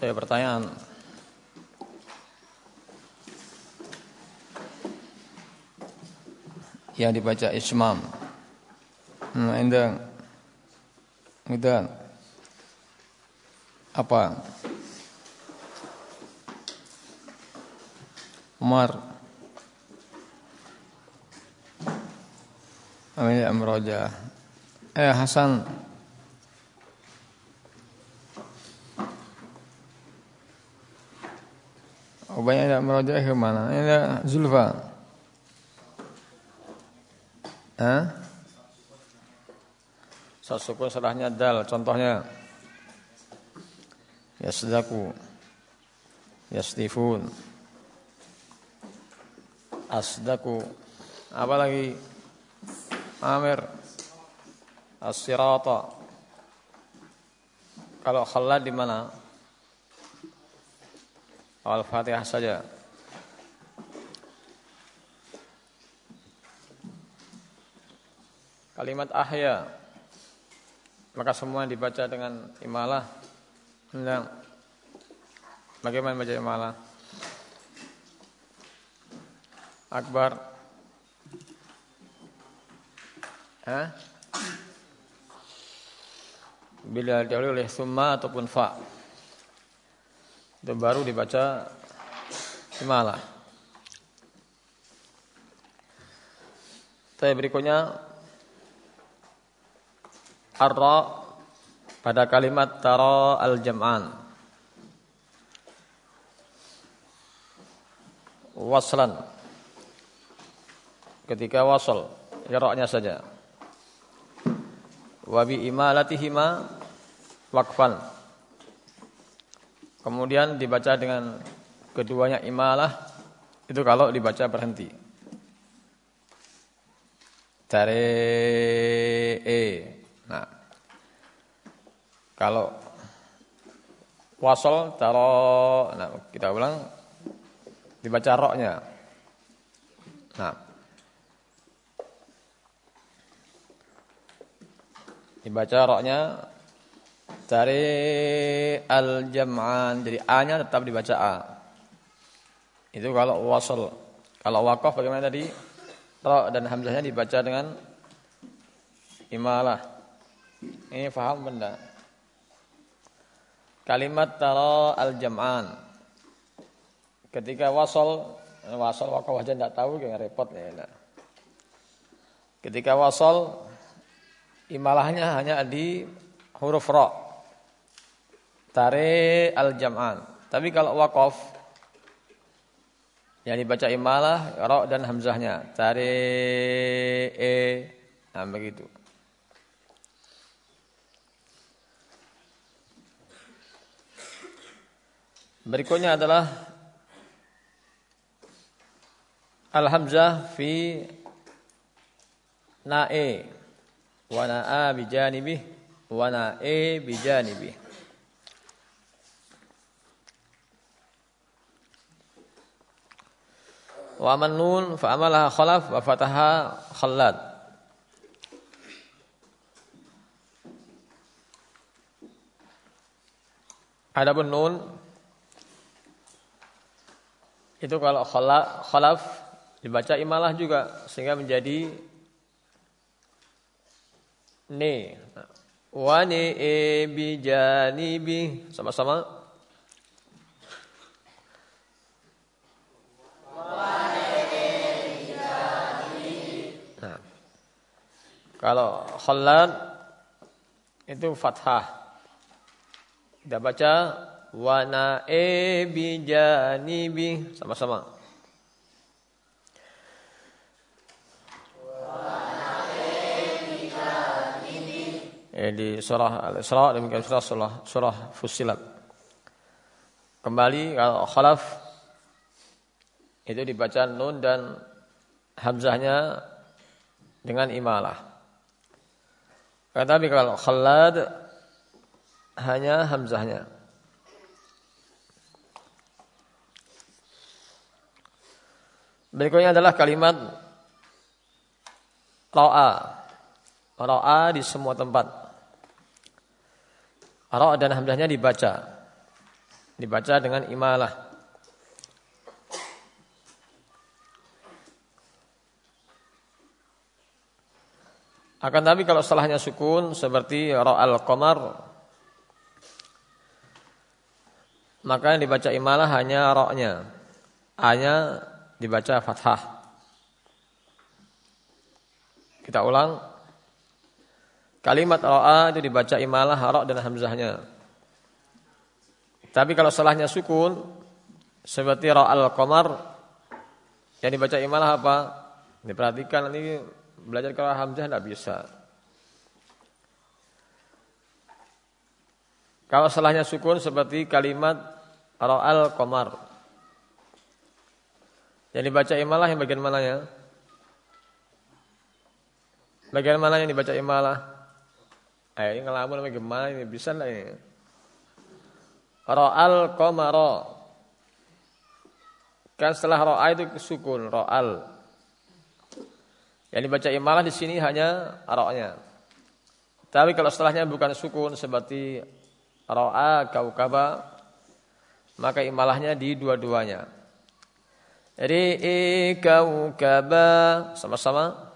Saya pertanyaan. Yang dibaca ismam. Nah, endang. Udah. Apa? Umar. Amin Amroja. Eh Hasan. Oh banyak tidak merojak ke mana? Ini Zulfa. Hah? Sasukun salahnya dal. Contohnya. Yasdaku. Yastifun. Asdaku. Apa lagi? Amir. As-sirata. Kalau khalad di mana? Al-Fatihah saja. Kalimat ahya maka semua dibaca dengan imalah. Nah, bagaimana baca imalah? Akbar. Hah? Bila dahulu oleh summa ataupun fa' itu baru dibaca imalah. Tapi berikutnya arra pada kalimat tara al-jam'an. Waslan. Ketika wasal, iroknya saja. Wabi imalatihima wakfan Kemudian dibaca dengan keduanya imalah itu kalau dibaca berhenti. Dari e. Nah. Kalau wasol taro nah kita ulang dibaca roknya. Nah. Dibaca roknya dari al-jam'an. Jadi A-nya tetap dibaca A. Itu kalau wasal. Kalau wakaf bagaimana tadi? Ra dan hamzahnya dibaca dengan imalah. Ini faham benda. Kalimat tara al-jam'an. Ketika wasal, wasal wakaf aja tidak tahu kayak repot ya. Ketika wasal imalahnya hanya di huruf ra. Tare al-jam'an. Tapi kalau wakaf yang dibaca imalah ra dan hamzahnya. Tare e nah begitu. Berikutnya adalah al-hamzah fi nae wa na'a bijanibih wa na'e bijanibih. Wa man nun fa amalaha khalaf wa fataha khallad. Adapun nun itu kalau khalaf, khalaf dibaca imalah juga sehingga menjadi ne. Wa e bi janibi sama-sama Kalau khallad itu fathah. Kita baca wa nae bi janibi sama-sama. Eh, di surah Al-Isra demikian surah surah, surah Fussilat. Kembali kalau khalaf itu dibaca nun dan hamzahnya dengan imalah. Tetapi kalau khalad hanya hamzahnya. Berikutnya adalah kalimat ro'a. Ro'a di semua tempat. Ro'a dan hamzahnya dibaca. dibaca dengan imalah. Akan tapi kalau salahnya sukun seperti ra'al qamar maka yang dibaca imalah hanya roknya, hanya dibaca fathah. Kita ulang. Kalimat ro'a itu dibaca imalah, rok dan hamzahnya. Tapi kalau salahnya sukun, seperti ro'al komar, yang dibaca imalah apa? Diperhatikan nanti belajar kalau hamzah tidak bisa. Kalau salahnya sukun seperti kalimat ra'al komar. Yang dibaca imalah yang bagian mananya? Bagian mana yang dibaca imalah? Eh, ini ngelamun namanya gimana ini? Bisa lah ini. Ra'al komaro. Kan setelah ro'a itu sukun, ra'al. Yang dibaca imalah di sini hanya ra'nya. Tapi kalau setelahnya bukan sukun seperti ro'a kaukaba maka imalahnya di dua-duanya. Ri'i kaukaba sama-sama.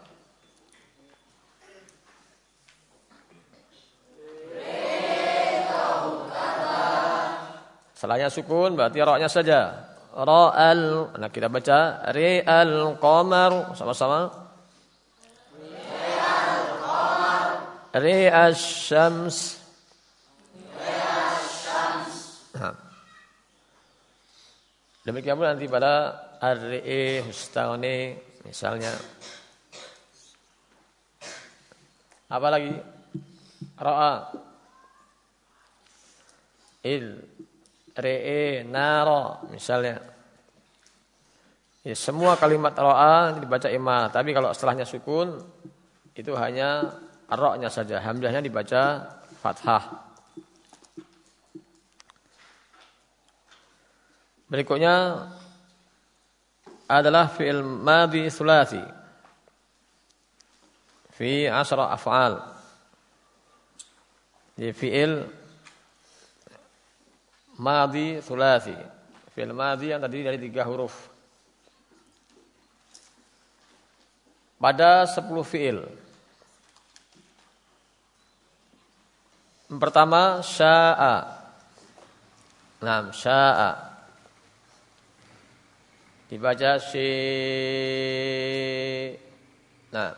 Salahnya sukun berarti roknya saja. Ra'al. Nah kita baca ri'al qamar sama-sama. Ri'al syams. Demikian pula nanti pada Ar-Ri'i, Hustani misalnya. Apa lagi? Ra'a. Il. Ri'i, Nara misalnya. Ya, semua kalimat ra'a dibaca imal, tapi kalau setelahnya sukun itu hanya roknya saja, hamzahnya dibaca fathah. Berikutnya adalah fi'il madhi sulasi. Fi asra af'al. Di fi'il madhi sulasi. Fi'il madhi yang terdiri dari tiga huruf. Pada sepuluh fi'il. Pertama sya'a. Nah, sya'a. Dibaca si Nah.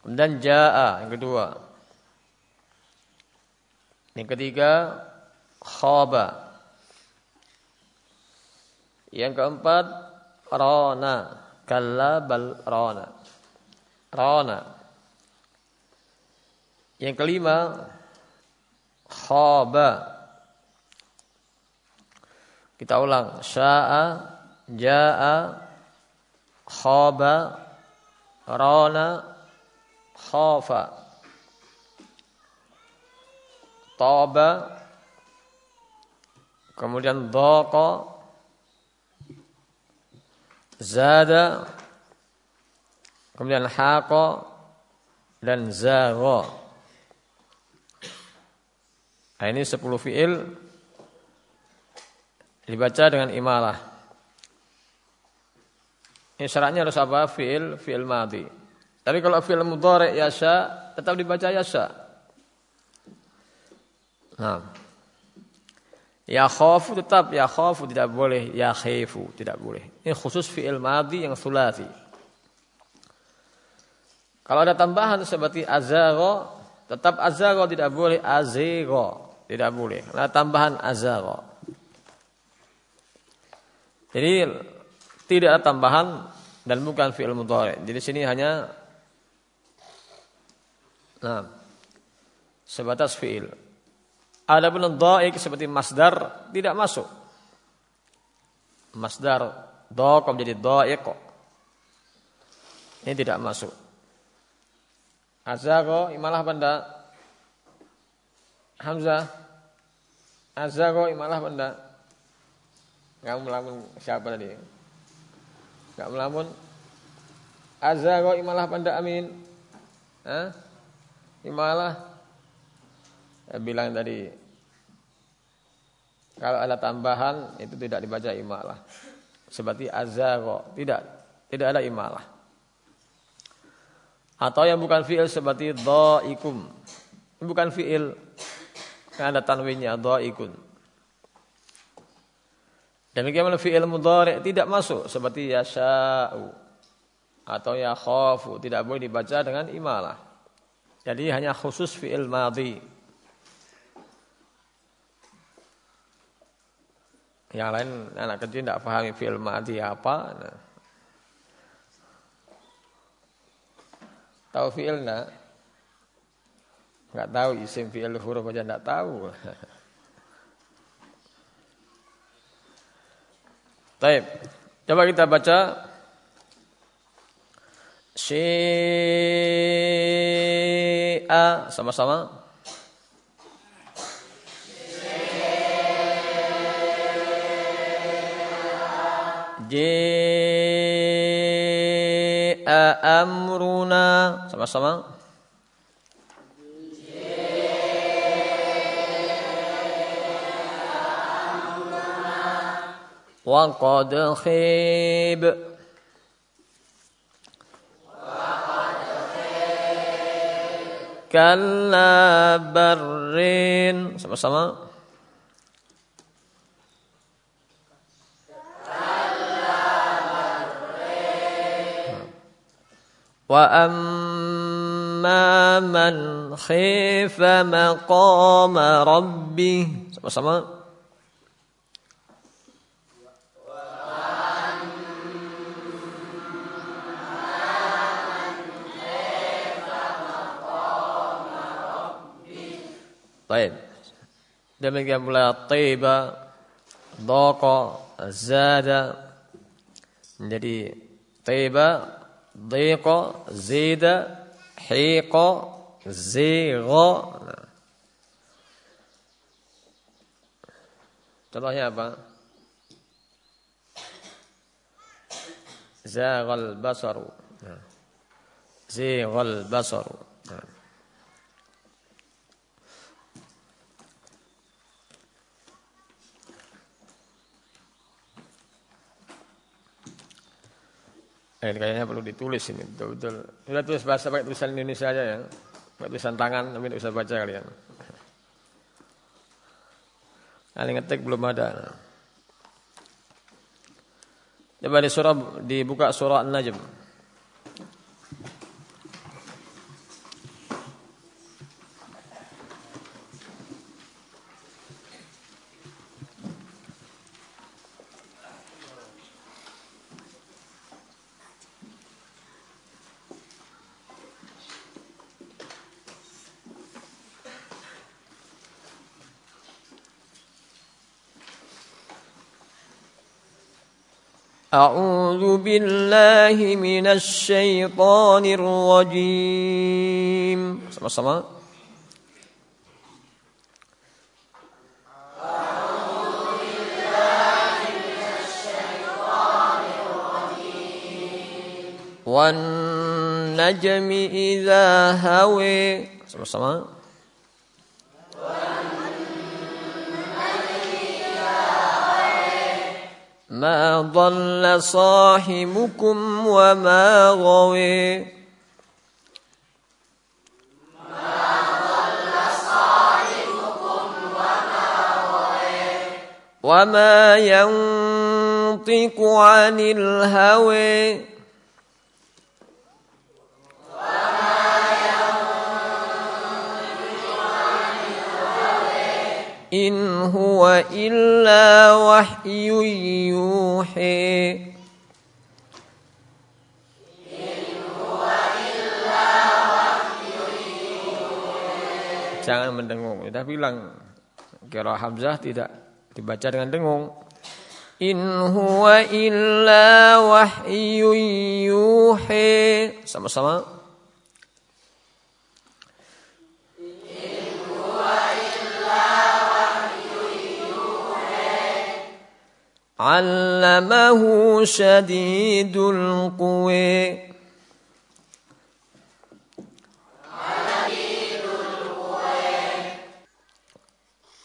Kemudian jaa yang kedua. Yang ketiga khaba. Yang keempat rona. Kalla bal rona. Rona. Yang kelima khaba. Kita ulang. Sya'a jaa khaba rana khafa taba kemudian dhaqa zada kemudian haqa dan zagha nah, ini 10 fiil dibaca dengan imalah ini syaratnya harus apa? Fi'il, fi'il madhi. Tapi kalau fi'il mudhari yasha, tetap dibaca yasha. Nah. Ya khafu tetap ya khafu tidak boleh, ya khifu tidak boleh. Ini khusus fi'il madhi yang sulati. Kalau ada tambahan seperti azagha, tetap azagha tidak boleh, azigha tidak boleh. Ada tambahan azagha. Jadi tidak ada tambahan dan bukan fi'il mudhari. Jadi sini hanya nah sebatas fi'il. Adapun dhaik seperti masdar tidak masuk. Masdar dhaqa menjadi dhaik. Ini tidak masuk. Azago imalah benda Hamzah Azago imalah benda Kamu melamun siapa tadi? Gak melamun. Azza imalah panda amin. Hah? Imalah. Bilang tadi. Kalau ada tambahan itu tidak dibaca imalah. Seperti azagha, tidak tidak ada imalah. Atau yang bukan fiil seperti dhaikum. Bukan fiil. Kan ada tanwinnya dhaikun. Demikian fiil mudhari tidak masuk seperti yasha'u atau ya khafu tidak boleh dibaca dengan imalah. Jadi hanya khusus fiil madhi. Yang lain anak kecil tidak pahami fiil madhi apa. Nah. Tahu fiil enggak? Enggak tahu isim fiil huruf aja enggak tahu. Baik. Coba kita baca Syi'a sama-sama. Ji'a amruna sama-sama. وقد خيب Kalla barrin sama-sama. Amma man khifa maqama rabbih sama-sama. Baik. Demikian pula tiba, doko, zada. Jadi tiba, ضيق زيد حيق زيغ Contohnya apa? Zaghal basaru. Zaghal basaru. Nah. Eh, kayaknya perlu ditulis ini betul-betul. Sudah tulis bahasa pakai tulisan Indonesia aja ya. Pakai tulisan tangan, tapi tidak bisa baca kalian. Kali ngetik belum ada. Coba di surah dibuka surah An-Najm. أعوذ بالله من الشيطان الرجيم. Sama-sama. والنجم إذا هوي. Sama-sama. ما ضل صاحبكم وما غوي. وما ينطق عن الهوى. إن هو إلا وحي يوحي Jangan mendengung. Kita bilang kira Hamzah tidak dibaca dengan dengung. In huwa illa wahyu yuhi. Sama-sama. علمه شديد القوى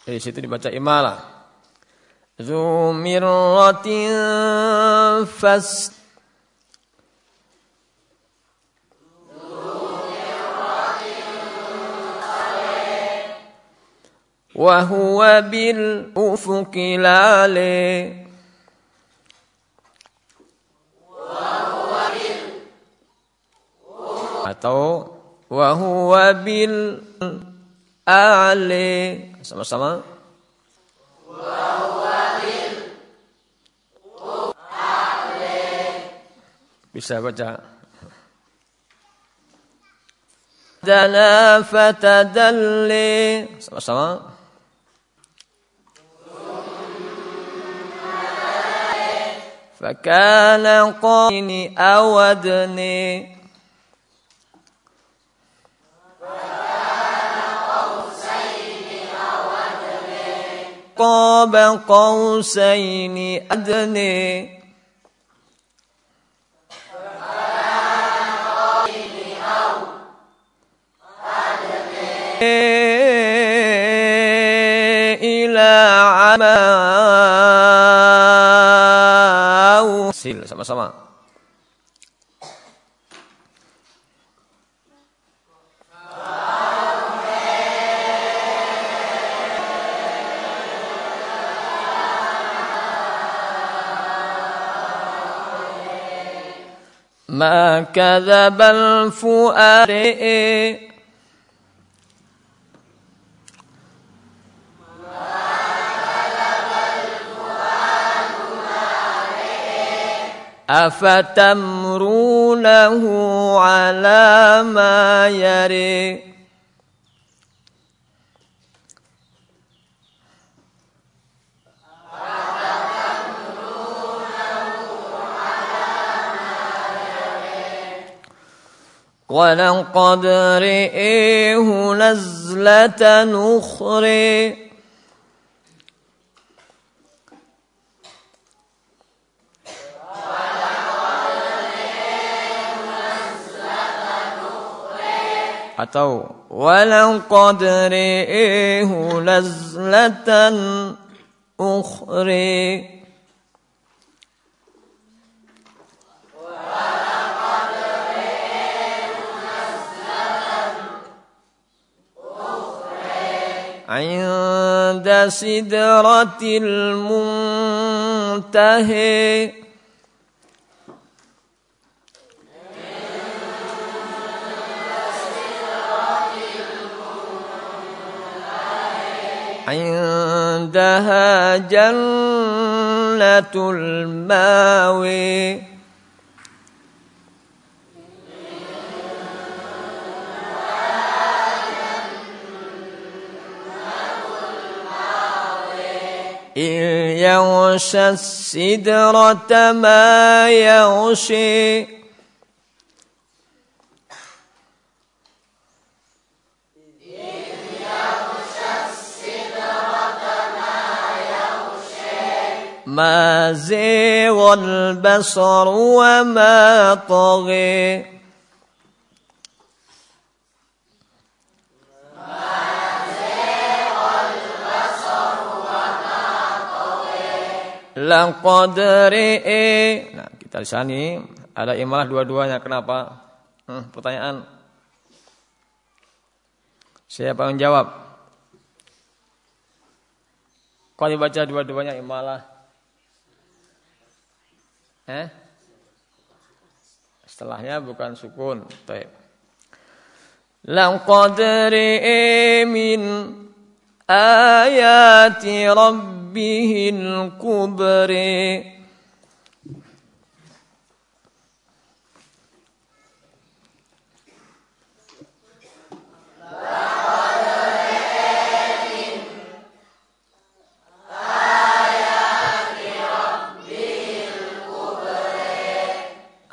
Di situ dibaca imalah. Zumiratin fas. Wahuwa bil ufuqilale. العلي atau wahwa bil a'li sama-sama bisa baca dana fatadalli sama-sama فكان قين أودني قاب قوسين أدني إلى عماو sama-sama ما كذب الفؤاد. أفتمرونه على ما يري؟ ولقد رئيه نزلة أخرى أتوا ولقد رئيه نزلة أخرى عند سدرة المنتهي. عندها جنة الماوي. يغشى السدرة ما يغشي. ما زيغ البصر وما طغي. Laqad ri'i. Nah, kita di sini ada imalah dua-duanya. Kenapa? Hmm, pertanyaan. Siapa yang jawab? Kau dibaca dua-duanya imalah. Eh? Setelahnya bukan sukun. Baik. Laqad ri'i min ayati rabbihil kubri.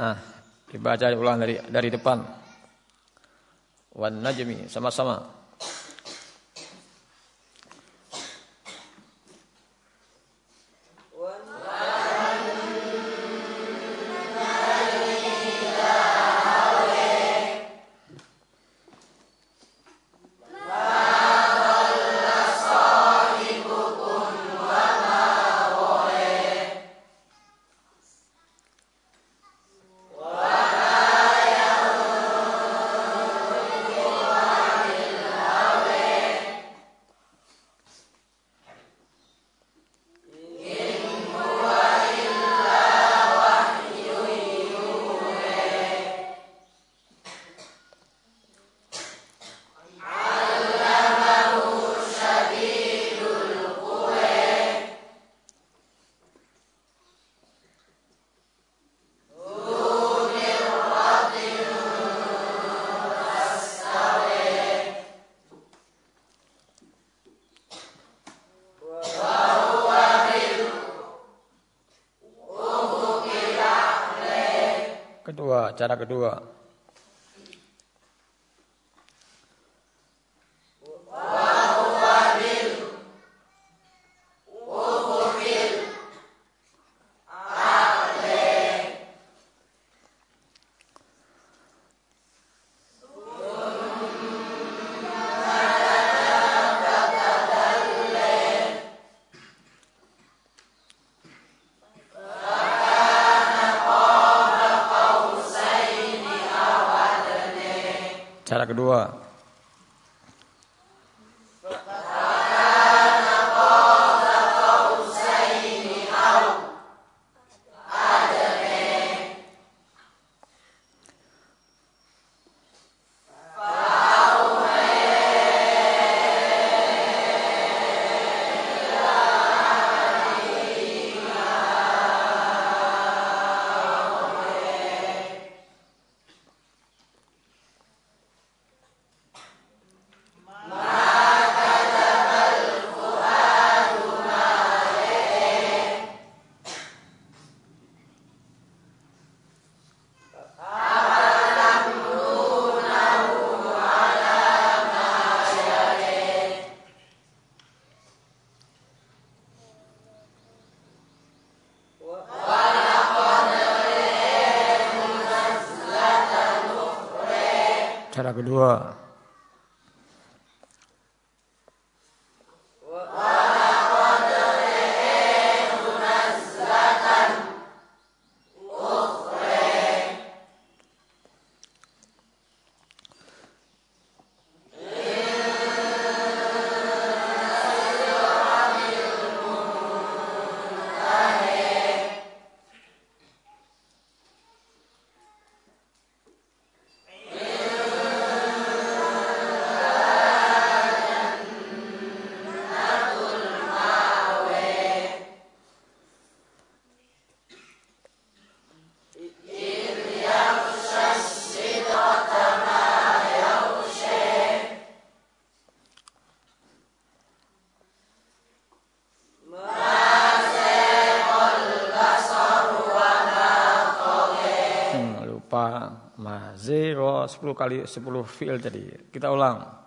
Ah, dibaca ulang dari dari depan. Wan najmi sama-sama. Cara kedua. Cara kedua. Kedua. 10 kali 10 fiil jadi. Kita ulang.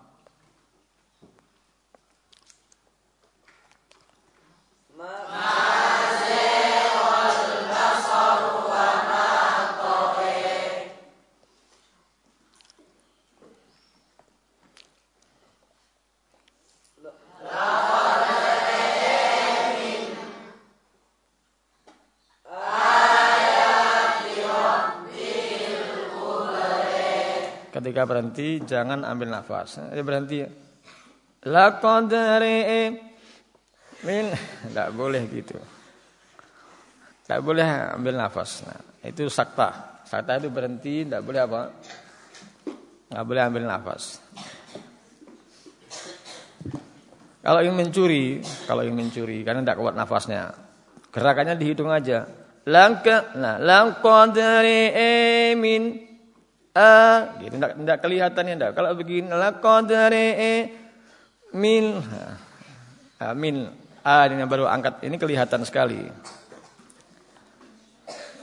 Ketika berhenti jangan ambil nafas. Jadi berhenti. Laqad min enggak boleh gitu. Enggak boleh ambil nafas. Nah, itu sakta. Sakta itu berhenti, enggak boleh apa? Enggak boleh ambil nafas. Kalau ingin mencuri, kalau ingin mencuri karena tidak kuat nafasnya, gerakannya dihitung aja. Langka, nah, langqadri min a gitu enggak enggak kelihatan ya Kalau begini laqadri min amin a ini baru angkat ini kelihatan sekali.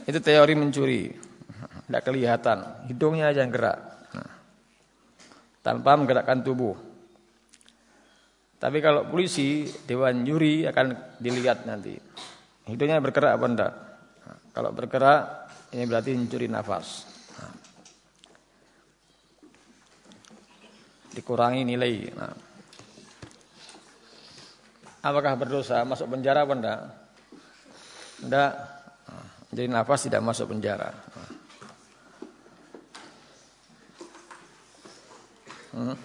Itu teori mencuri. Enggak kelihatan, hidungnya aja yang gerak. Tanpa menggerakkan tubuh. Tapi kalau polisi, dewan juri akan dilihat nanti. Hidungnya bergerak apa enggak? Kalau bergerak, ini berarti mencuri nafas. dikurangi nilai. Nah. Apakah berdosa masuk penjara apa enggak? Jadi nafas tidak masuk penjara. Hmm.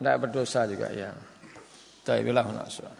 Berdosa juga ya. Taibilah nasuha.